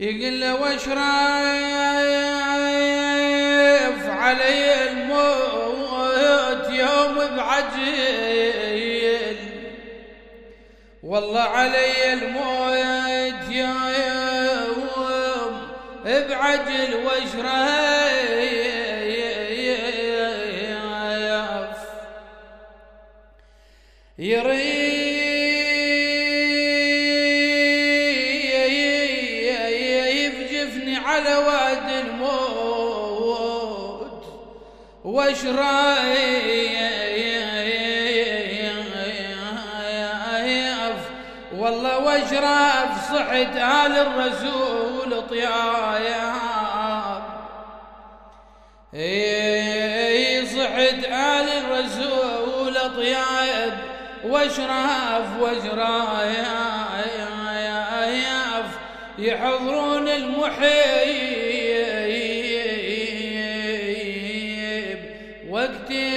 يقول له وش رايف علي الموت يوم بعجل. والله علي الموت يوم بعجل وش رايف يريد على واد الموت واشراف والله واشراف صحت آل الرسول طياب. صحت آل الرسول طياب. واشراف واشراف يحضرون المحيب. وقتي